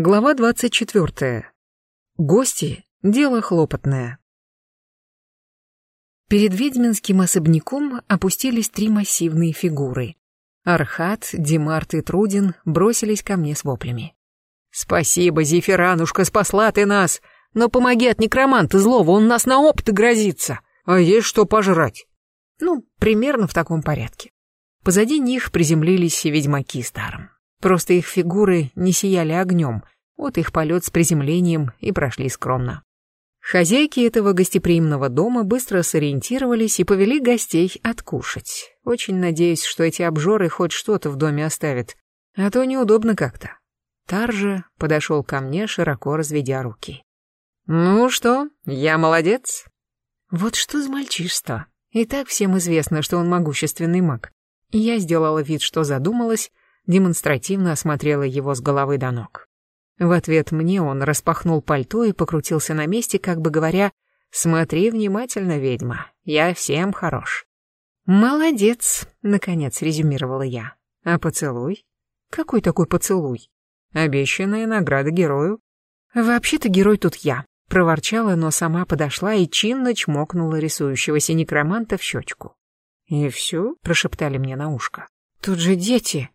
Глава 24. Гости — дело хлопотное. Перед ведьминским особняком опустились три массивные фигуры. Архат, Димарт и Трудин бросились ко мне с воплями. «Спасибо, Зефиранушка, спасла ты нас! Но помоги от некроманта злого, он нас на опыты грозится! А есть что пожрать!» Ну, примерно в таком порядке. Позади них приземлились ведьмаки старым. Просто их фигуры не сияли огнем, вот их полет с приземлением и прошли скромно. Хозяйки этого гостеприимного дома быстро сориентировались и повели гостей откушать. Очень надеюсь, что эти обжоры хоть что-то в доме оставят, а то неудобно как-то. Таржа подошел ко мне, широко разведя руки. «Ну что, я молодец?» Вот что за мальчишество. И так всем известно, что он могущественный маг. Я сделала вид, что задумалась, демонстративно осмотрела его с головы до ног. В ответ мне он распахнул пальто и покрутился на месте, как бы говоря, «Смотри внимательно, ведьма, я всем хорош». «Молодец», — наконец резюмировала я. «А поцелуй? Какой такой поцелуй? Обещанная награда герою?» «Вообще-то герой тут я», — проворчала, но сама подошла и чинно чмокнула рисующегося некроманта в щечку. «И все?» — прошептали мне на ушко. «Тут же дети!»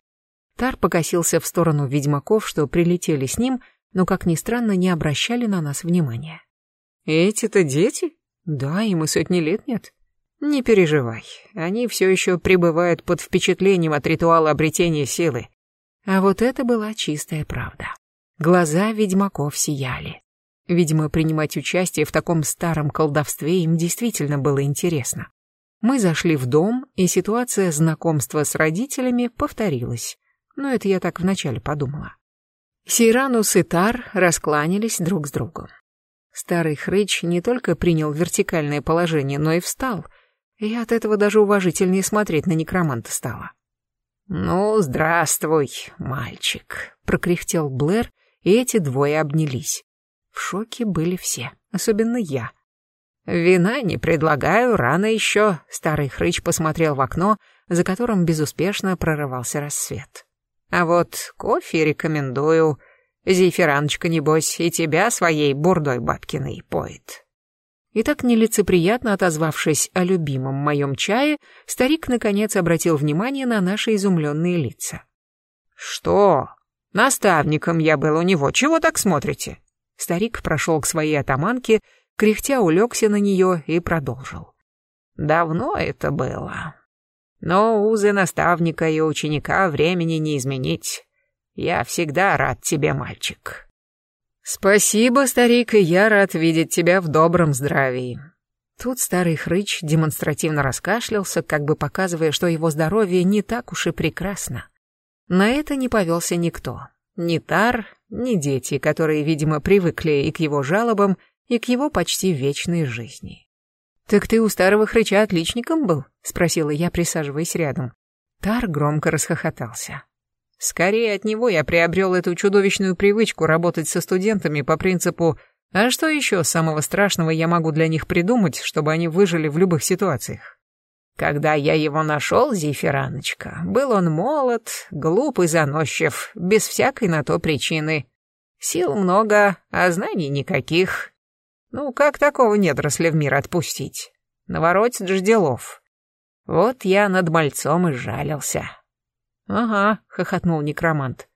Тар покосился в сторону ведьмаков, что прилетели с ним, но, как ни странно, не обращали на нас внимания. «Эти-то дети? Да, им и сотни лет нет. Не переживай, они все еще пребывают под впечатлением от ритуала обретения силы. А вот это была чистая правда. Глаза ведьмаков сияли. Видимо, принимать участие в таком старом колдовстве им действительно было интересно. Мы зашли в дом, и ситуация знакомства с родителями повторилась но это я так вначале подумала. Сейранус и Тар раскланялись друг с другом. Старый хрыч не только принял вертикальное положение, но и встал, и от этого даже уважительнее смотреть на некроманта стало. «Ну, здравствуй, мальчик», — прокряхтел Блэр, и эти двое обнялись. В шоке были все, особенно я. «Вина не предлагаю, рано еще», — старый хрыч посмотрел в окно, за которым безуспешно прорывался рассвет. А вот кофе рекомендую. Зефираночка, небось, и тебя своей бурдой бабкиной поет. И так нелицеприятно отозвавшись о любимом моем чае, старик наконец обратил внимание на наши изумленные лица. «Что? Наставником я был у него, чего так смотрите?» Старик прошел к своей атаманке, кряхтя улегся на нее и продолжил. «Давно это было. Но узы наставника и ученика времени не изменить. Я всегда рад тебе, мальчик. Спасибо, старик, и я рад видеть тебя в добром здравии. Тут старый хрыч демонстративно раскашлялся, как бы показывая, что его здоровье не так уж и прекрасно. На это не повелся никто. Ни Тар, ни дети, которые, видимо, привыкли и к его жалобам, и к его почти вечной жизни. «Так ты у старого хрыча отличником был?» — спросила я, присаживаясь рядом. Тар громко расхохотался. «Скорее от него я приобрел эту чудовищную привычку работать со студентами по принципу «А что еще самого страшного я могу для них придумать, чтобы они выжили в любых ситуациях?» Когда я его нашел, Зефираночка, был он молод, глуп и заносчив, без всякой на то причины. Сил много, а знаний никаких, ну, как такого недоросля в мир отпустить? Наворотит ж делов. Вот я над мальцом и жалился. Ага, хохотнул некромант.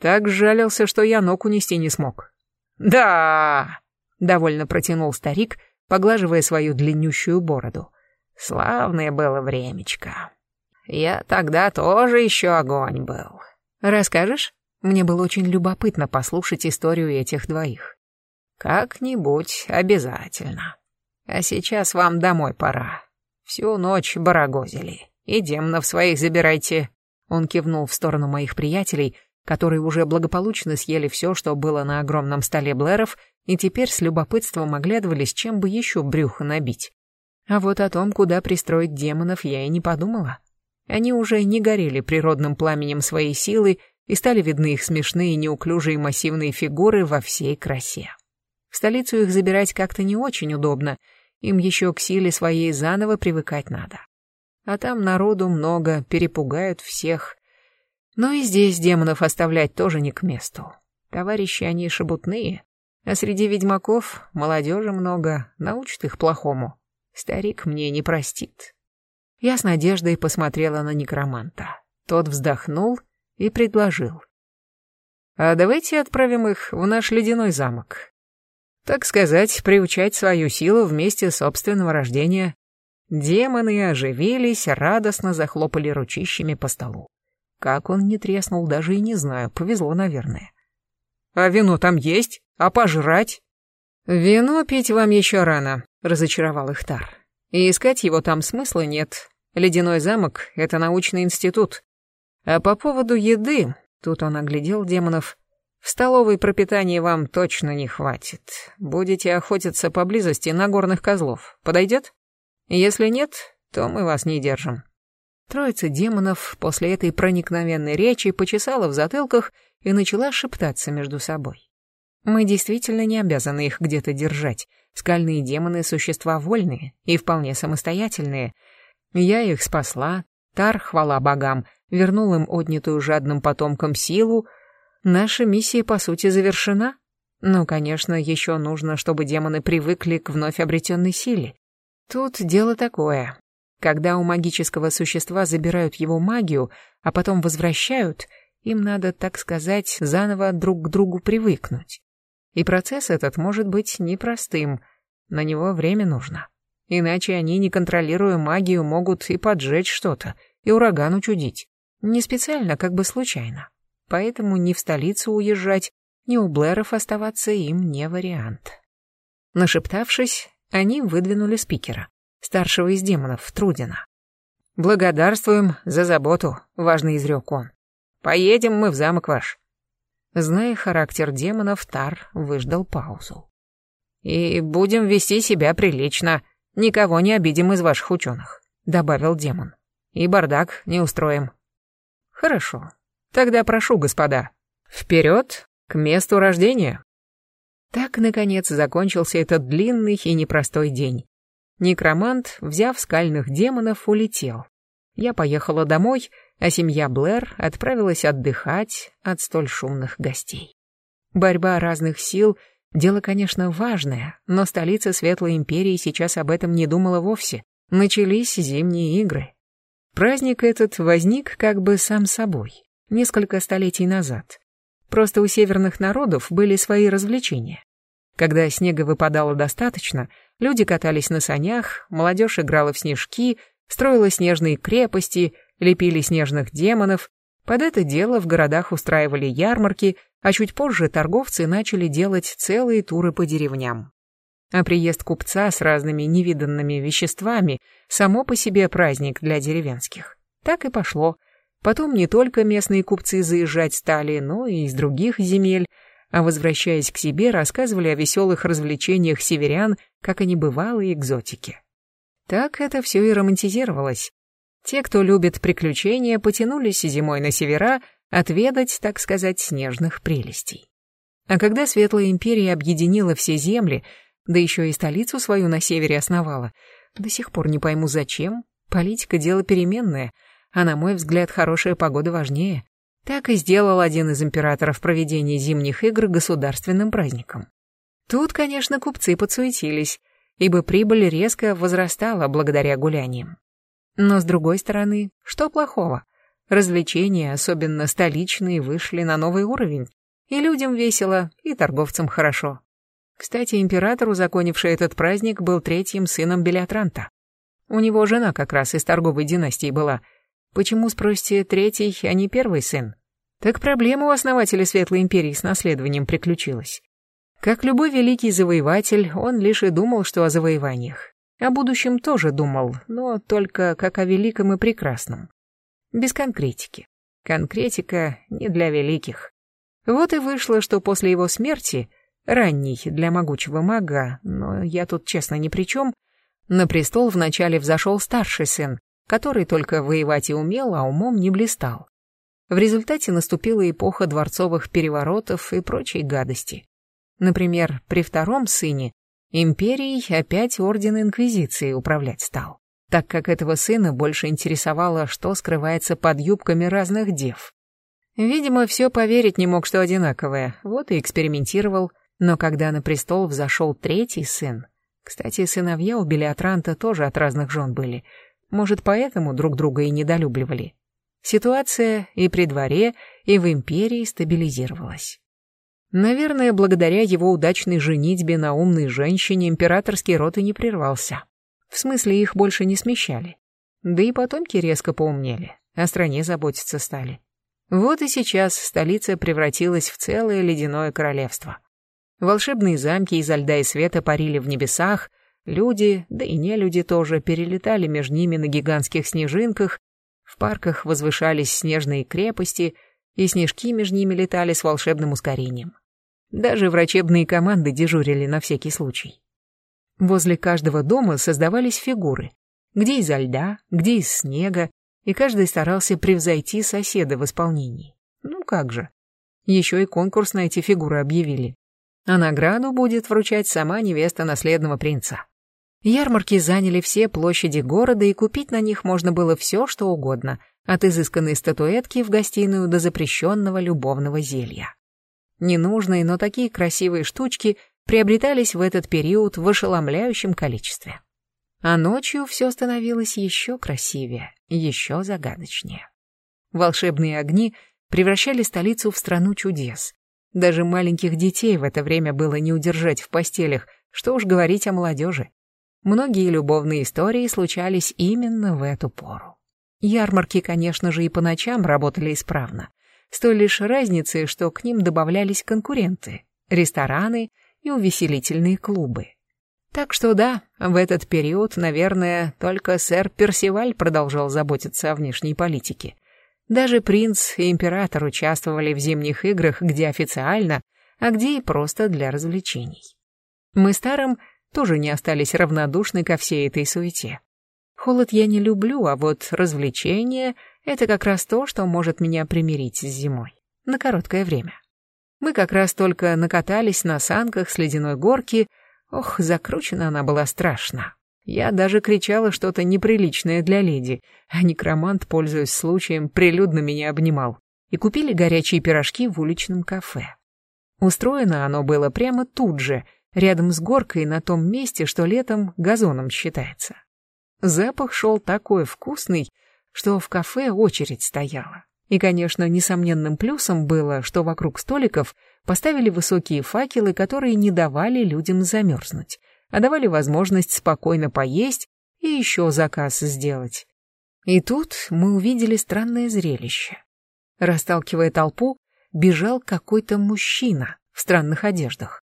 Так жалился, что я ног унести не смог. Да, довольно протянул старик, поглаживая свою длиннющую бороду. Славное было времечко. Я тогда тоже еще огонь был. Расскажешь? Мне было очень любопытно послушать историю этих двоих. Как-нибудь обязательно. А сейчас вам домой пора. Всю ночь барагозили. И демонов своих забирайте. Он кивнул в сторону моих приятелей, которые уже благополучно съели все, что было на огромном столе Блэров, и теперь с любопытством оглядывались, чем бы еще брюхо набить. А вот о том, куда пристроить демонов, я и не подумала. Они уже не горели природным пламенем своей силы, и стали видны их смешные неуклюжие массивные фигуры во всей красе. В столицу их забирать как-то не очень удобно, им еще к силе своей заново привыкать надо. А там народу много, перепугают всех. Но и здесь демонов оставлять тоже не к месту. Товарищи они шебутные, а среди ведьмаков молодежи много, научат их плохому. Старик мне не простит. Я с надеждой посмотрела на некроманта. Тот вздохнул и предложил. А давайте отправим их в наш ледяной замок. Так сказать, приучать свою силу вместе собственного рождения. Демоны оживились, радостно захлопали ручищами по столу. Как он не треснул, даже и не знаю, повезло, наверное. «А вино там есть? А пожрать?» «Вино пить вам еще рано», — разочаровал их Тар. «И искать его там смысла нет. Ледяной замок — это научный институт. А по поводу еды, тут он оглядел демонов, в столовой пропитания вам точно не хватит. Будете охотиться поблизости на горных козлов. Подойдет? Если нет, то мы вас не держим». Троица демонов после этой проникновенной речи почесала в затылках и начала шептаться между собой. Мы действительно не обязаны их где-то держать. Скальные демоны — существа вольные и вполне самостоятельные. Я их спасла, Тар, хвала богам, вернул им отнятую жадным потомкам силу. Наша миссия, по сути, завершена. Но, конечно, еще нужно, чтобы демоны привыкли к вновь обретенной силе. Тут дело такое. Когда у магического существа забирают его магию, а потом возвращают, им надо, так сказать, заново друг к другу привыкнуть. И процесс этот может быть непростым, на него время нужно. Иначе они, не контролируя магию, могут и поджечь что-то, и ураган учудить. Не специально, как бы случайно. Поэтому ни в столицу уезжать, ни у Блэров оставаться им не вариант. Нашептавшись, они выдвинули спикера старшего из демонов, Трудина. «Благодарствуем за заботу», — важно изрек он. «Поедем мы в замок ваш». Зная характер демонов, Тар выждал паузу. «И будем вести себя прилично, никого не обидим из ваших ученых», — добавил демон. «И бардак не устроим». «Хорошо. Тогда прошу, господа, вперед к месту рождения». Так, наконец, закончился этот длинный и непростой день. Некромант, взяв скальных демонов, улетел. Я поехала домой, а семья Блэр отправилась отдыхать от столь шумных гостей. Борьба разных сил — дело, конечно, важное, но столица Светлой Империи сейчас об этом не думала вовсе. Начались зимние игры. Праздник этот возник как бы сам собой, несколько столетий назад. Просто у северных народов были свои развлечения. Когда снега выпадало достаточно, люди катались на санях, молодежь играла в снежки, строила снежные крепости, лепили снежных демонов. Под это дело в городах устраивали ярмарки, а чуть позже торговцы начали делать целые туры по деревням. А приезд купца с разными невиданными веществами – само по себе праздник для деревенских. Так и пошло. Потом не только местные купцы заезжать стали, но и из других земель – а возвращаясь к себе, рассказывали о веселых развлечениях северян, как они бывалые экзотики. Так это все и романтизировалось. Те, кто любит приключения, потянулись зимой на севера отведать, так сказать, снежных прелестей. А когда Светлая Империя объединила все земли, да еще и столицу свою на севере основала, до сих пор не пойму зачем, политика дело переменное, а на мой взгляд хорошая погода важнее. Так и сделал один из императоров проведение зимних игр государственным праздником. Тут, конечно, купцы подсуетились, ибо прибыль резко возрастала благодаря гуляниям. Но с другой стороны, что плохого? Развлечения, особенно столичные, вышли на новый уровень. И людям весело, и торговцам хорошо. Кстати, император, узаконивший этот праздник, был третьим сыном Белиатранта. У него жена как раз из торговой династии была — Почему, спросите, третий, а не первый сын? Так проблема у основателя Светлой Империи с наследованием приключилась. Как любой великий завоеватель, он лишь и думал, что о завоеваниях. О будущем тоже думал, но только как о великом и прекрасном. Без конкретики. Конкретика не для великих. Вот и вышло, что после его смерти, ранней для могучего мага, но я тут честно ни при чем, на престол вначале взошел старший сын, который только воевать и умел, а умом не блистал. В результате наступила эпоха дворцовых переворотов и прочей гадости. Например, при втором сыне империей опять орден Инквизиции управлять стал, так как этого сына больше интересовало, что скрывается под юбками разных дев. Видимо, все поверить не мог, что одинаковое, вот и экспериментировал. Но когда на престол взошел третий сын, кстати, сыновья у Белиатранта тоже от разных жен были, может, поэтому друг друга и недолюбливали. Ситуация и при дворе, и в империи стабилизировалась. Наверное, благодаря его удачной женитьбе на умной женщине императорский род и не прервался. В смысле, их больше не смещали. Да и потомки резко поумнели, о стране заботиться стали. Вот и сейчас столица превратилась в целое ледяное королевство. Волшебные замки изо льда и света парили в небесах, люди, да и не люди тоже, перелетали между ними на гигантских снежинках, в парках возвышались снежные крепости, и снежки между ними летали с волшебным ускорением. Даже врачебные команды дежурили на всякий случай. Возле каждого дома создавались фигуры, где изо льда, где из снега, и каждый старался превзойти соседа в исполнении. Ну как же. Еще и конкурс на эти фигуры объявили. А награду будет вручать сама невеста наследного принца. Ярмарки заняли все площади города, и купить на них можно было все, что угодно, от изысканной статуэтки в гостиную до запрещенного любовного зелья. Ненужные, но такие красивые штучки приобретались в этот период в ошеломляющем количестве. А ночью все становилось еще красивее, еще загадочнее. Волшебные огни превращали столицу в страну чудес. Даже маленьких детей в это время было не удержать в постелях, что уж говорить о молодежи. Многие любовные истории случались именно в эту пору. Ярмарки, конечно же, и по ночам работали исправно. С той лишь разницей, что к ним добавлялись конкуренты, рестораны и увеселительные клубы. Так что да, в этот период, наверное, только сэр Персиваль продолжал заботиться о внешней политике. Даже принц и император участвовали в зимних играх, где официально, а где и просто для развлечений. Мы старым тоже не остались равнодушны ко всей этой суете. Холод я не люблю, а вот развлечения — это как раз то, что может меня примирить с зимой. На короткое время. Мы как раз только накатались на санках с ледяной горки. Ох, закручена она была страшно. Я даже кричала что-то неприличное для леди, а некромант, пользуясь случаем, прилюдно меня обнимал. И купили горячие пирожки в уличном кафе. Устроено оно было прямо тут же — рядом с горкой на том месте, что летом газоном считается. Запах шел такой вкусный, что в кафе очередь стояла. И, конечно, несомненным плюсом было, что вокруг столиков поставили высокие факелы, которые не давали людям замерзнуть, а давали возможность спокойно поесть и еще заказ сделать. И тут мы увидели странное зрелище. Расталкивая толпу, бежал какой-то мужчина в странных одеждах.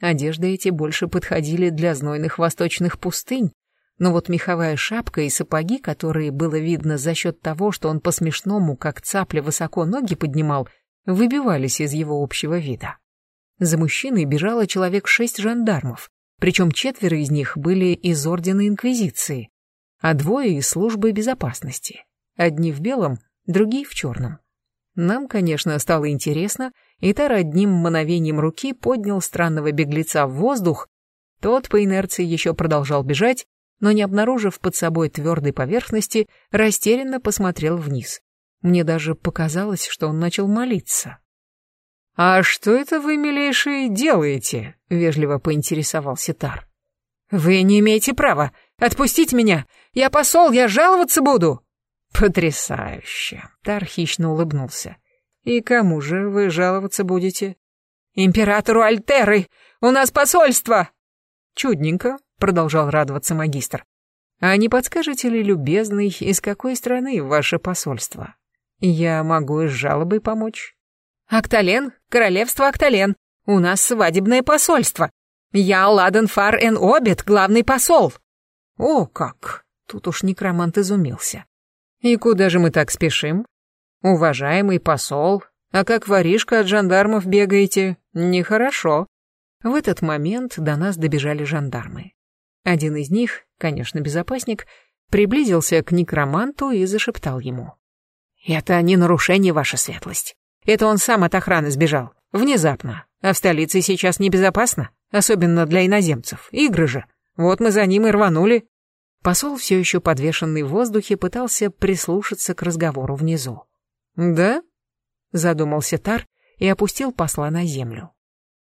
Одежды эти больше подходили для знойных восточных пустынь, но вот меховая шапка и сапоги, которые было видно за счет того, что он по-смешному, как цапля, высоко ноги поднимал, выбивались из его общего вида. За мужчиной бежало человек шесть жандармов, причем четверо из них были из Ордена Инквизиции, а двое из службы безопасности. Одни в белом, другие в черном. Нам, конечно, стало интересно — Итар одним мановением руки поднял странного беглеца в воздух. Тот по инерции еще продолжал бежать, но не обнаружив под собой твердой поверхности, растерянно посмотрел вниз. Мне даже показалось, что он начал молиться. «А что это вы, милейшие, делаете?» — вежливо поинтересовался Тар. «Вы не имеете права! Отпустите меня! Я посол, я жаловаться буду!» «Потрясающе!» — Тар хищно улыбнулся. «И кому же вы жаловаться будете?» «Императору Альтеры! У нас посольство!» «Чудненько», — продолжал радоваться магистр. «А не подскажете ли, любезный, из какой страны ваше посольство? Я могу с жалобой помочь». «Актален, королевство Актален. У нас свадебное посольство. Я Ладен Фар Эн Обед, главный посол». «О, как!» — тут уж некромант изумился. «И куда же мы так спешим?» «Уважаемый посол, а как воришка от жандармов бегаете? Нехорошо». В этот момент до нас добежали жандармы. Один из них, конечно, безопасник, приблизился к некроманту и зашептал ему. «Это не нарушение, ваша светлость. Это он сам от охраны сбежал. Внезапно. А в столице сейчас небезопасно, особенно для иноземцев. Игры же. Вот мы за ним и рванули». Посол, все еще подвешенный в воздухе, пытался прислушаться к разговору внизу. «Да? задумался Тар и опустил посла на землю.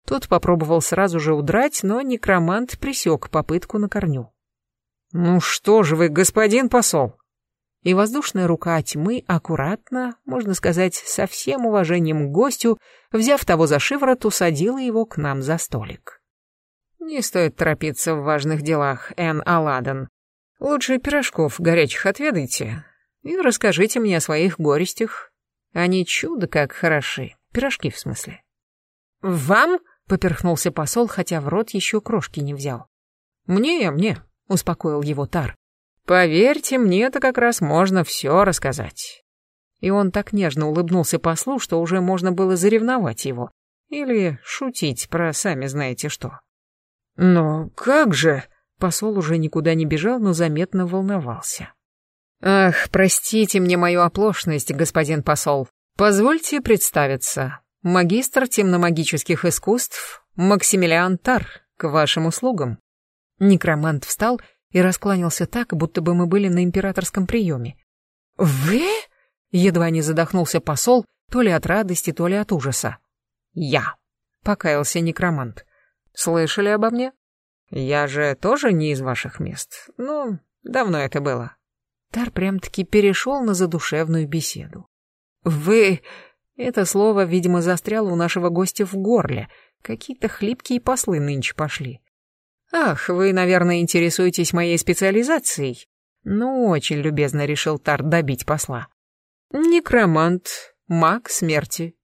Тот попробовал сразу же удрать, но некромант присек попытку на корню. «Ну что же вы, господин посол!» И воздушная рука тьмы аккуратно, можно сказать, со всем уважением к гостю, взяв того за шиворот, усадила его к нам за столик. «Не стоит торопиться в важных делах, Эн Аладан. Лучше пирожков горячих отведайте и расскажите мне о своих горестях. Они чудо как хороши, пирожки в смысле». «Вам?» — поперхнулся посол, хотя в рот еще крошки не взял. «Мне, мне», — успокоил его Тар. «Поверьте, мне это как раз можно все рассказать». И он так нежно улыбнулся послу, что уже можно было заревновать его. Или шутить про сами знаете что. «Но как же?» Посол уже никуда не бежал, но заметно волновался. «Ах, простите мне мою оплошность, господин посол. Позвольте представиться. Магистр темномагических искусств Максимилиан Тар, к вашим услугам». Некромант встал и раскланялся так, будто бы мы были на императорском приеме. «Вы?» — едва не задохнулся посол, то ли от радости, то ли от ужаса. «Я», — покаялся некромант. «Слышали обо мне? Я же тоже не из ваших мест. Ну, давно это было». Тар прям-таки перешел на задушевную беседу. «Вы...» Это слово, видимо, застряло у нашего гостя в горле. Какие-то хлипкие послы нынче пошли. «Ах, вы, наверное, интересуетесь моей специализацией?» Ну, очень любезно решил Тар добить посла. «Некромант, маг смерти».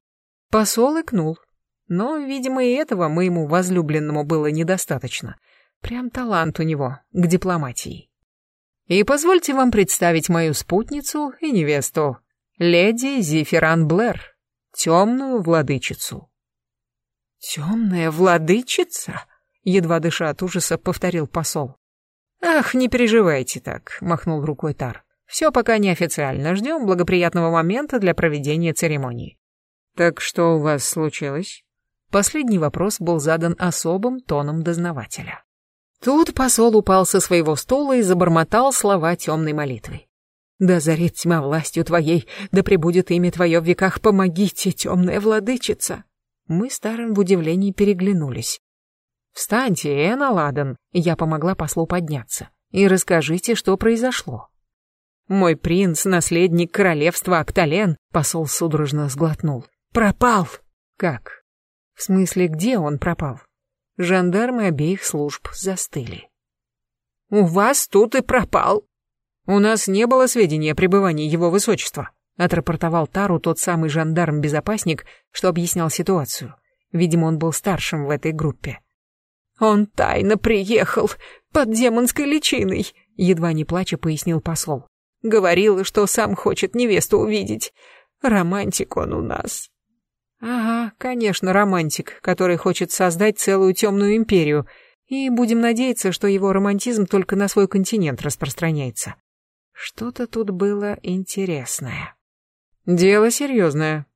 Посол икнул. Но, видимо, и этого моему возлюбленному было недостаточно. Прям талант у него к дипломатии. И позвольте вам представить мою спутницу и невесту, леди Зифиран Блэр, темную владычицу. «Темная владычица?» едва дыша от ужаса, повторил посол. «Ах, не переживайте так», — махнул рукой Тар. «Все пока неофициально. Ждем благоприятного момента для проведения церемонии». «Так что у вас случилось?» Последний вопрос был задан особым тоном дознавателя. Тут посол упал со своего стула и забормотал слова темной молитвы. «Да зарит тьма властью твоей, да пребудет имя твое в веках, помогите, темная владычица!» Мы старым в удивлении переглянулись. «Встаньте, Эна Ладен!» Я помогла послу подняться. «И расскажите, что произошло». «Мой принц, наследник королевства Актален», посол судорожно сглотнул. «Пропал!» «Как?» «В смысле, где он пропал?» Жандармы обеих служб застыли. «У вас тут и пропал!» «У нас не было сведений о пребывании его высочества», отрапортовал Тару тот самый жандарм-безопасник, что объяснял ситуацию. Видимо, он был старшим в этой группе. «Он тайно приехал, под демонской личиной», — едва не плача пояснил посол. «Говорил, что сам хочет невесту увидеть. Романтик он у нас». «Ага, конечно, романтик, который хочет создать целую темную империю, и будем надеяться, что его романтизм только на свой континент распространяется. Что-то тут было интересное». «Дело серьезное.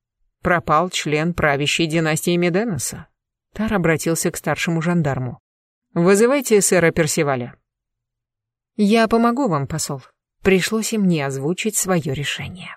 Пропал член правящей династии Меденоса. Тар обратился к старшему жандарму. «Вызывайте сэра Персиваля». «Я помогу вам, посол». Пришлось и мне озвучить свое решение.